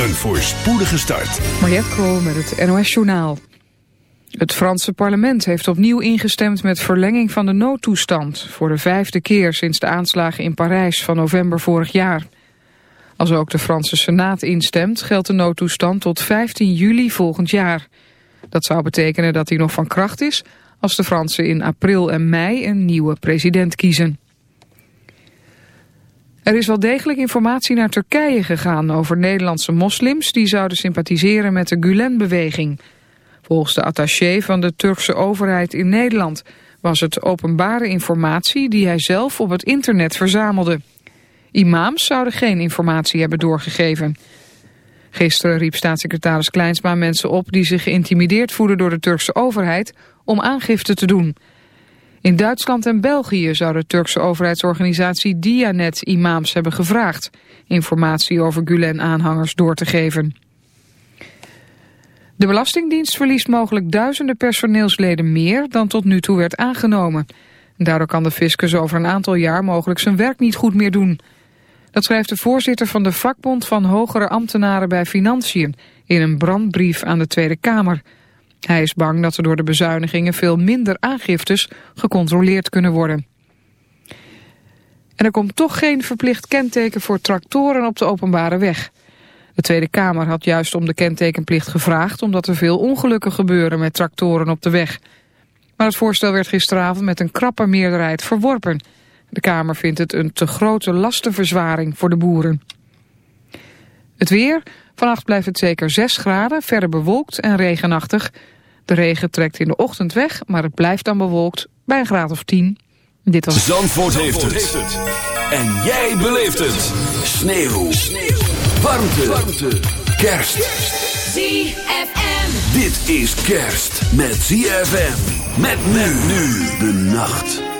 Een voorspoedige start. Mariette Krol met het NOS Journaal. Het Franse parlement heeft opnieuw ingestemd met verlenging van de noodtoestand... voor de vijfde keer sinds de aanslagen in Parijs van november vorig jaar. Als ook de Franse Senaat instemt, geldt de noodtoestand tot 15 juli volgend jaar. Dat zou betekenen dat hij nog van kracht is... als de Fransen in april en mei een nieuwe president kiezen. Er is wel degelijk informatie naar Turkije gegaan over Nederlandse moslims die zouden sympathiseren met de Gulen-beweging. Volgens de attaché van de Turkse overheid in Nederland was het openbare informatie die hij zelf op het internet verzamelde. Imams zouden geen informatie hebben doorgegeven. Gisteren riep staatssecretaris Kleinsma mensen op die zich geïntimideerd voelen door de Turkse overheid om aangifte te doen. In Duitsland en België zou de Turkse overheidsorganisatie Dianet imams hebben gevraagd informatie over Gulen-aanhangers door te geven. De Belastingdienst verliest mogelijk duizenden personeelsleden meer dan tot nu toe werd aangenomen. Daardoor kan de fiscus over een aantal jaar mogelijk zijn werk niet goed meer doen. Dat schrijft de voorzitter van de vakbond van hogere ambtenaren bij Financiën in een brandbrief aan de Tweede Kamer. Hij is bang dat er door de bezuinigingen veel minder aangiftes gecontroleerd kunnen worden. En er komt toch geen verplicht kenteken voor tractoren op de openbare weg. De Tweede Kamer had juist om de kentekenplicht gevraagd... omdat er veel ongelukken gebeuren met tractoren op de weg. Maar het voorstel werd gisteravond met een krappe meerderheid verworpen. De Kamer vindt het een te grote lastenverzwaring voor de boeren. Het weer. Vannacht blijft het zeker 6 graden, verder bewolkt en regenachtig. De regen trekt in de ochtend weg, maar het blijft dan bewolkt bij een graad of 10. Dit was... Zandvoort, heeft, het. En jij beleeft het. Sneeuw. Sneeuw. Warmte. Warmte. Kerst. ZFM. Dit is kerst met ZFM. Met men nu de nacht.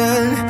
人。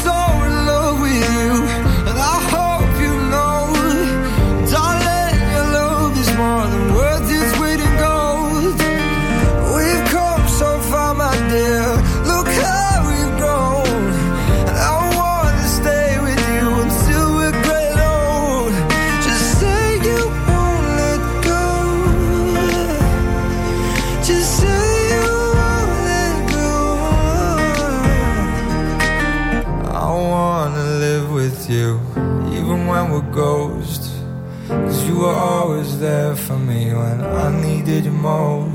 needed you most.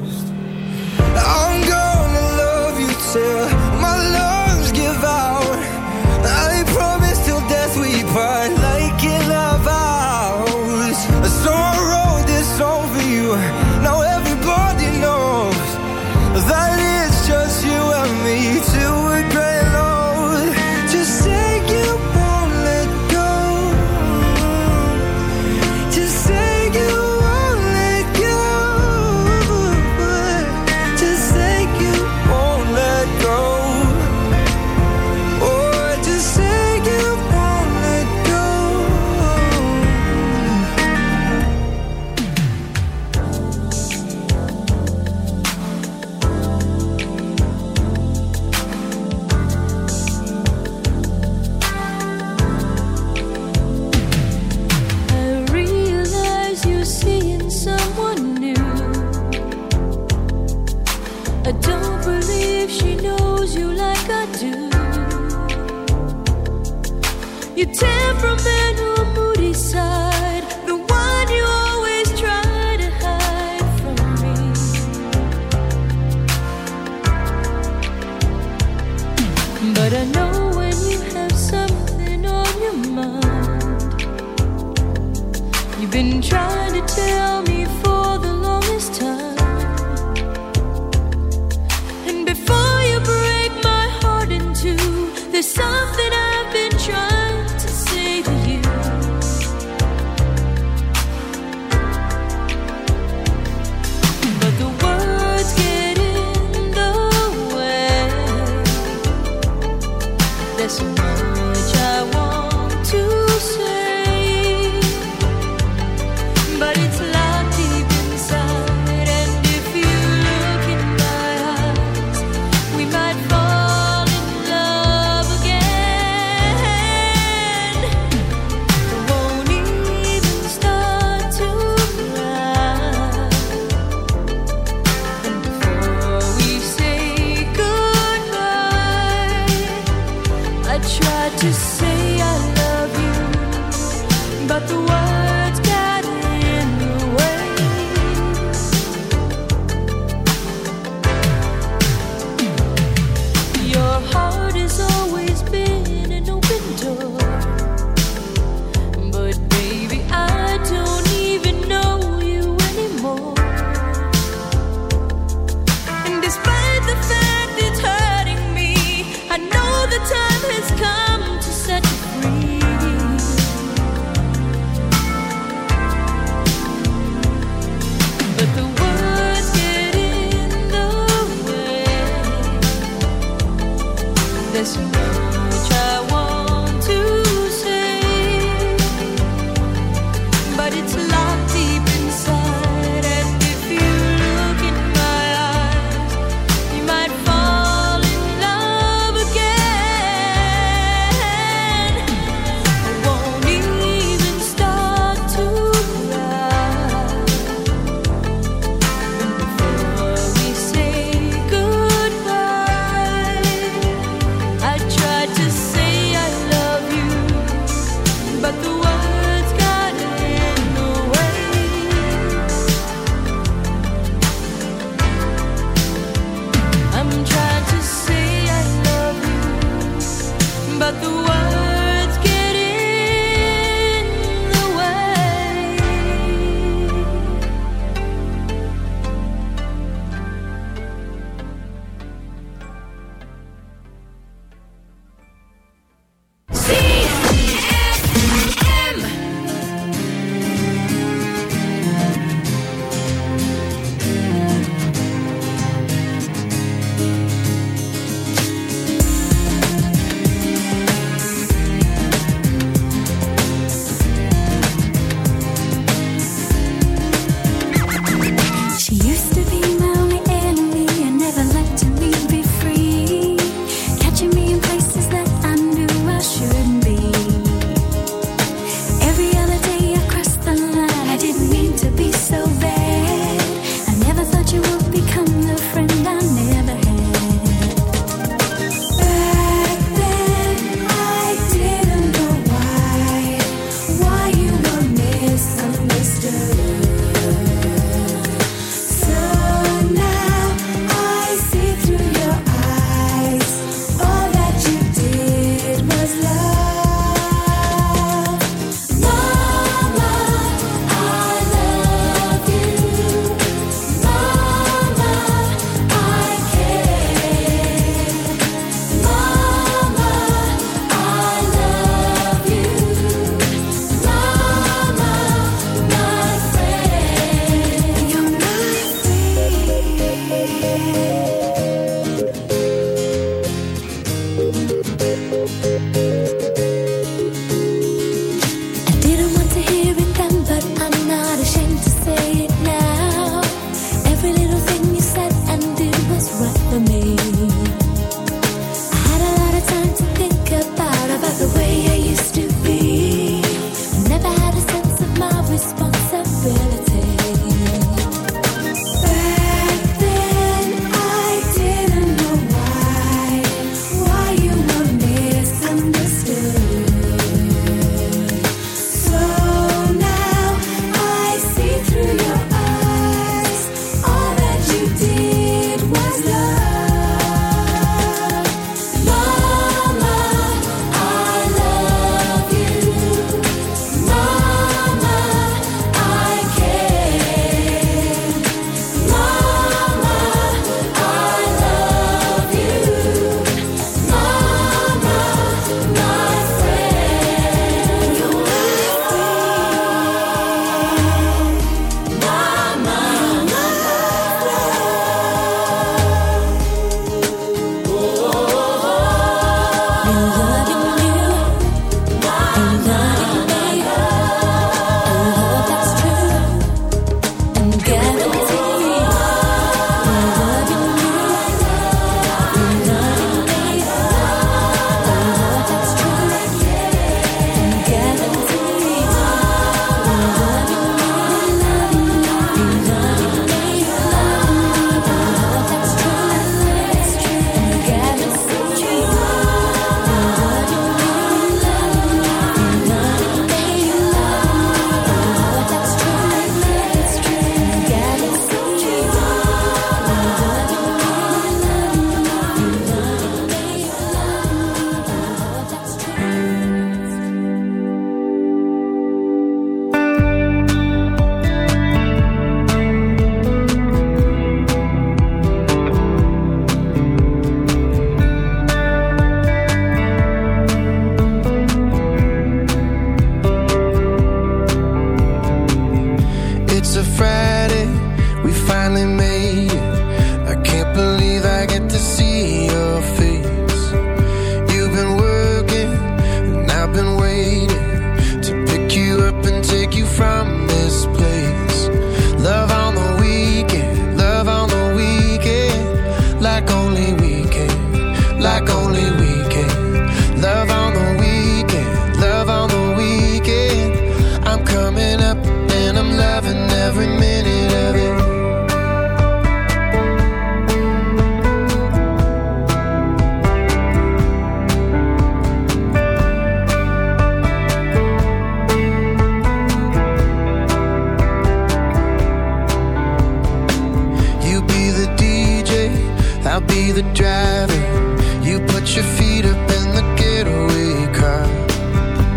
Been trying to tell me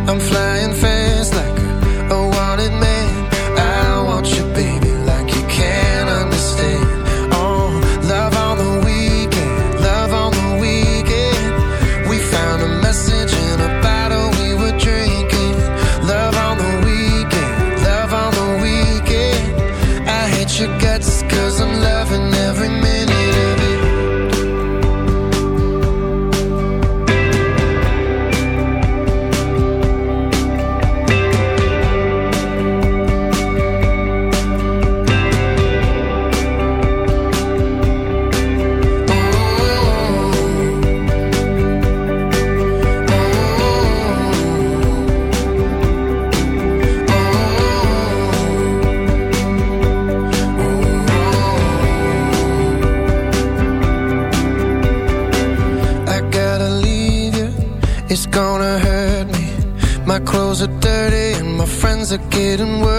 I'm flying fast getting worse.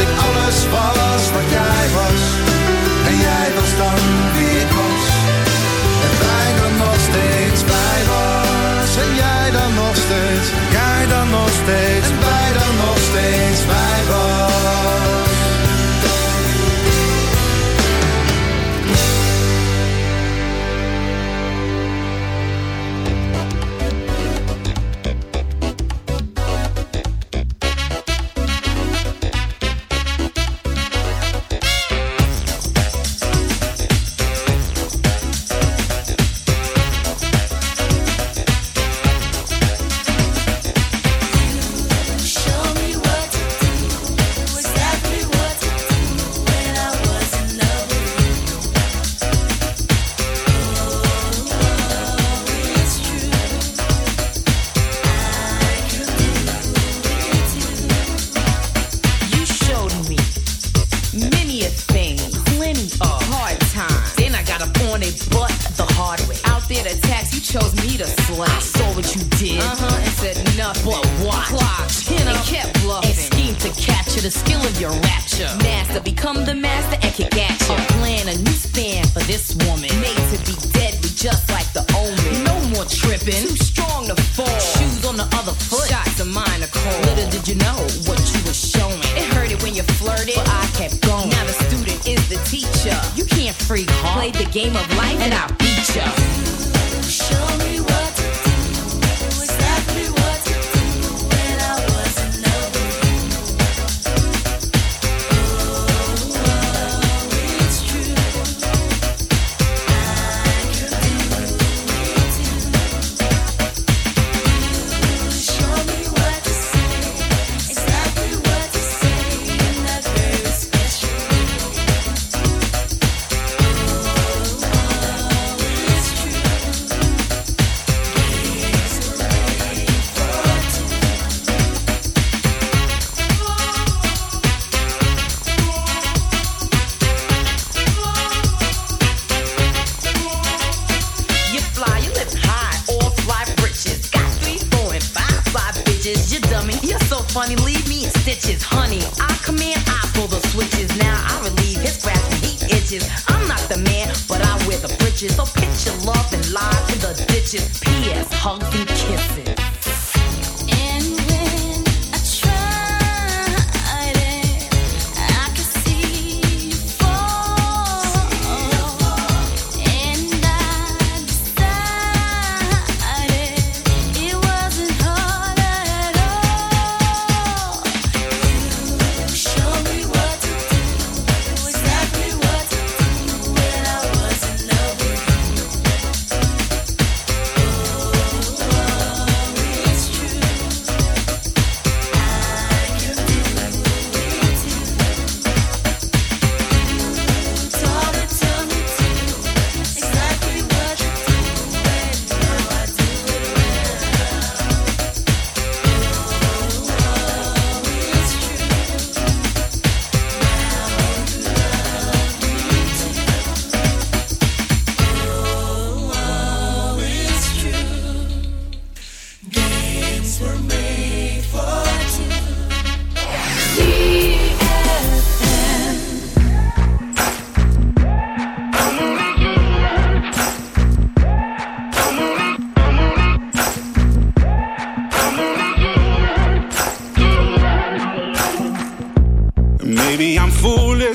ik alles was wat jij was.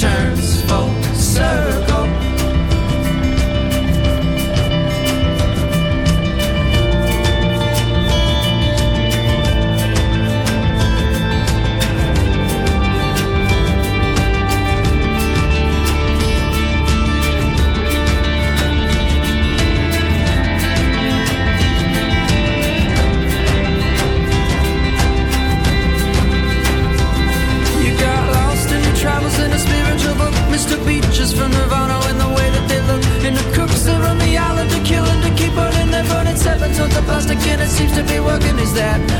turns full circle. That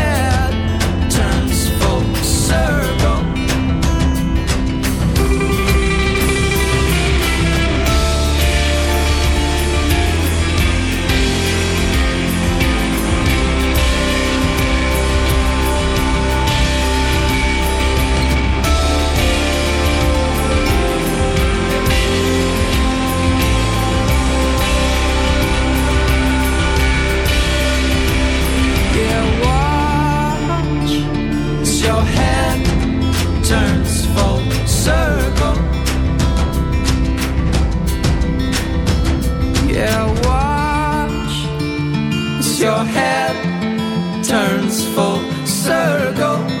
your head turns full circle.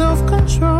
self-control.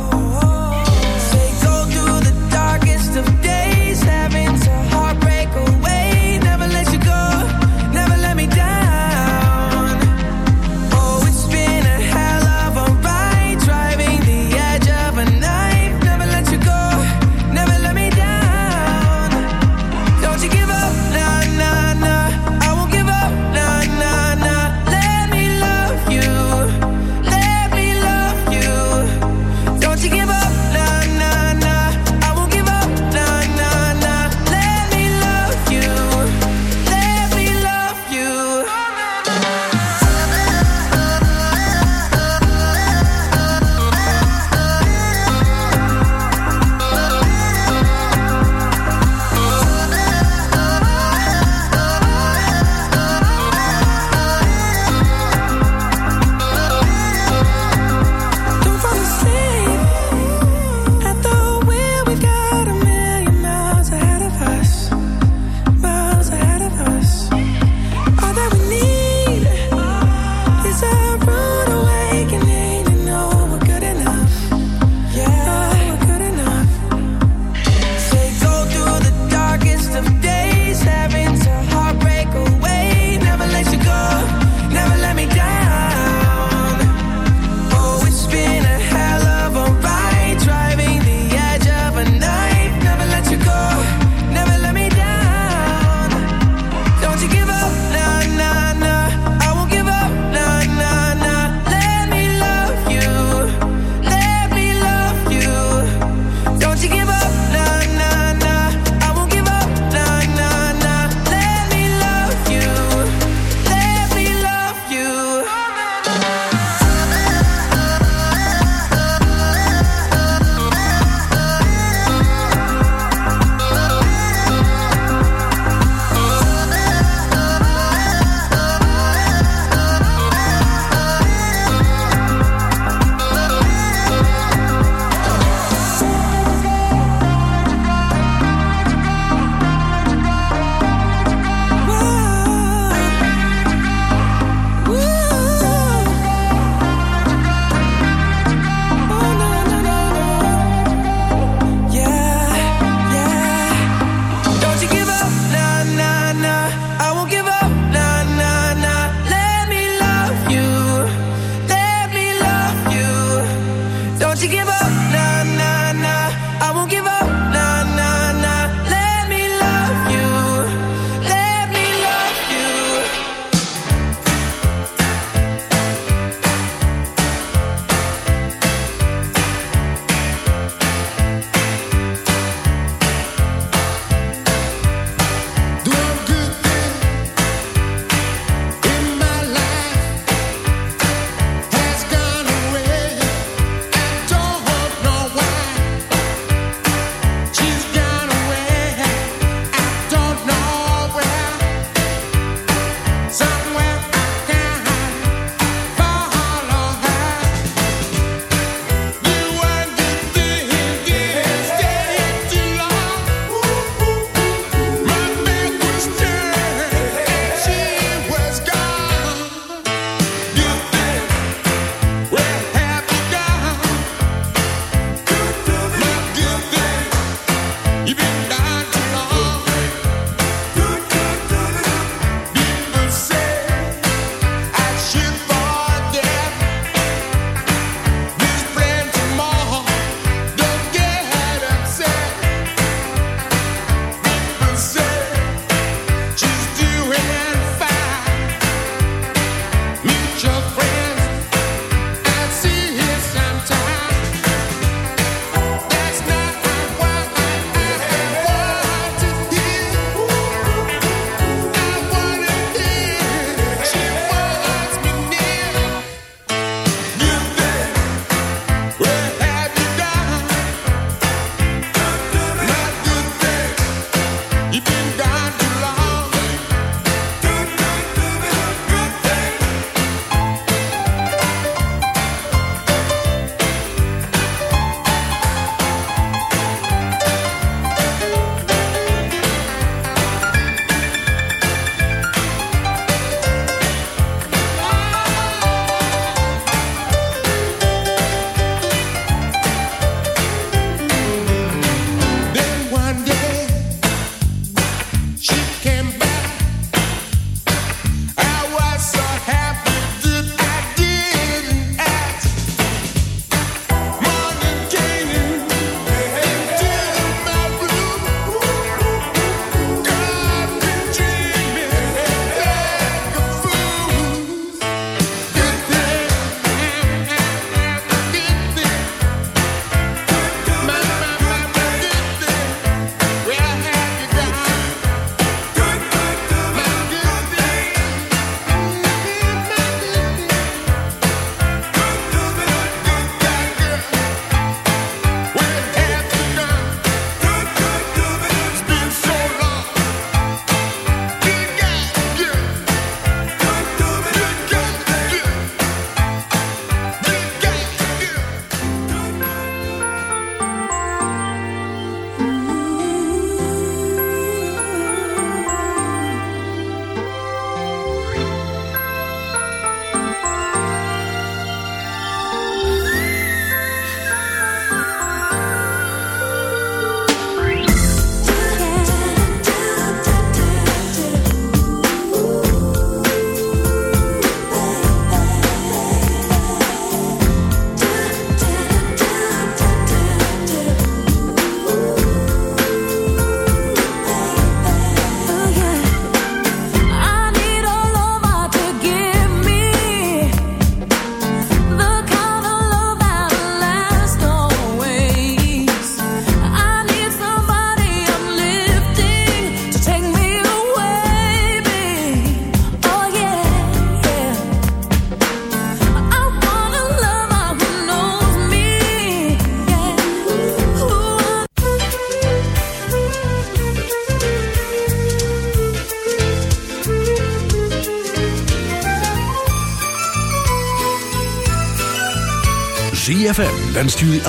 3FM wenst jullie